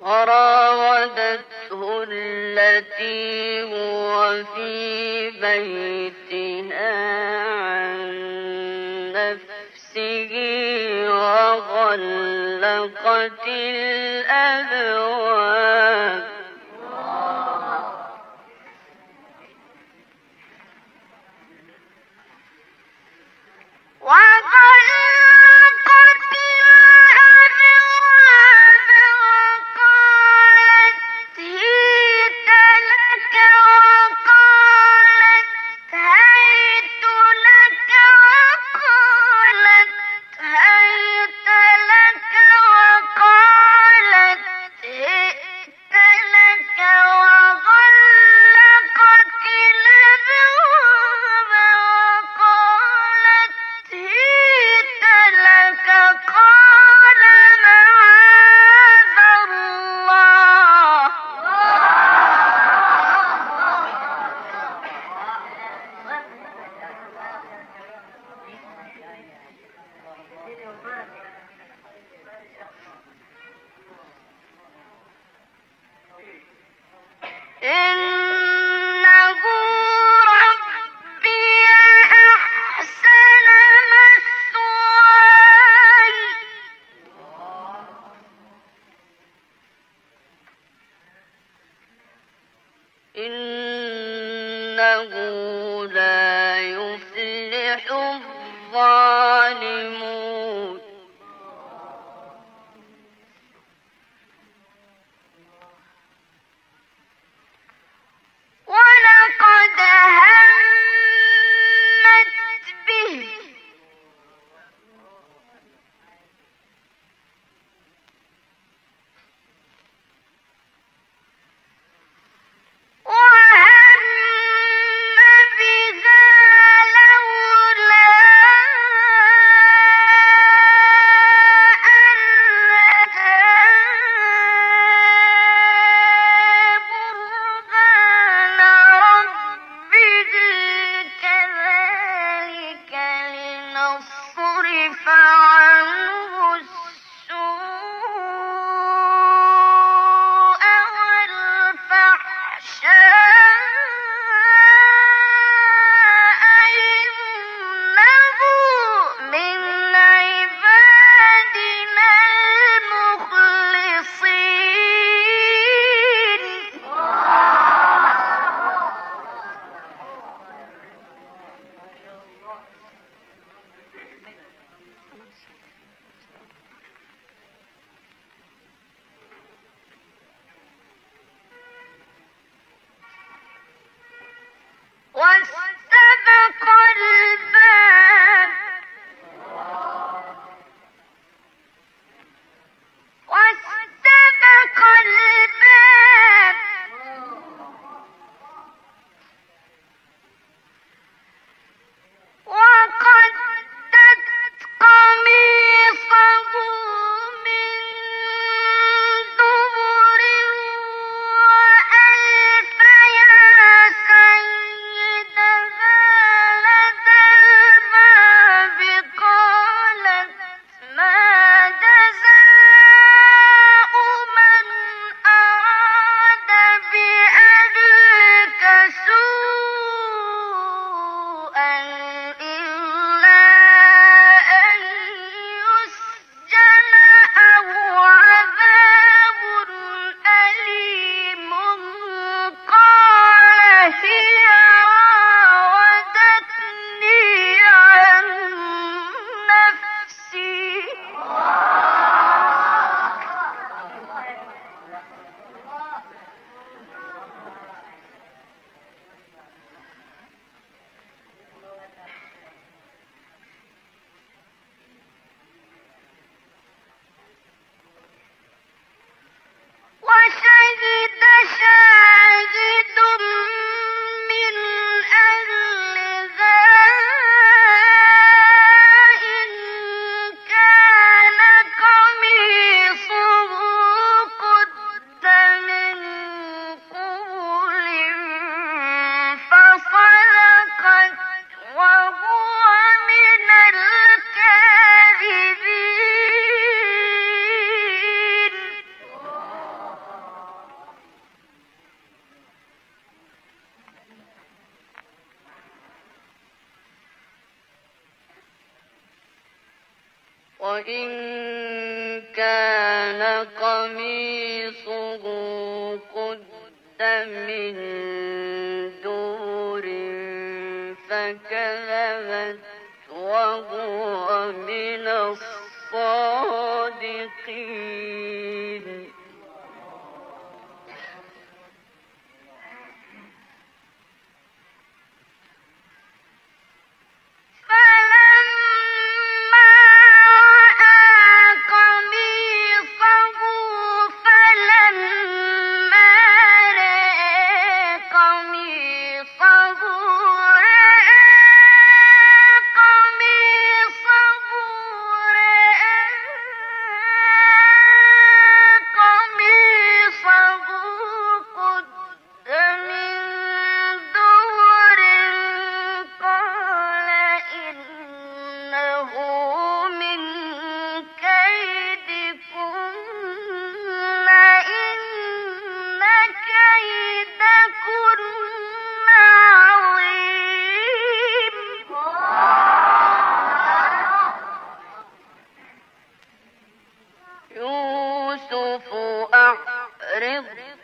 وراودته التي هو في بيتها عن نفسه وغلقت الأبواب. الظالمون النصر فعلوا وإن كان قميصه قد من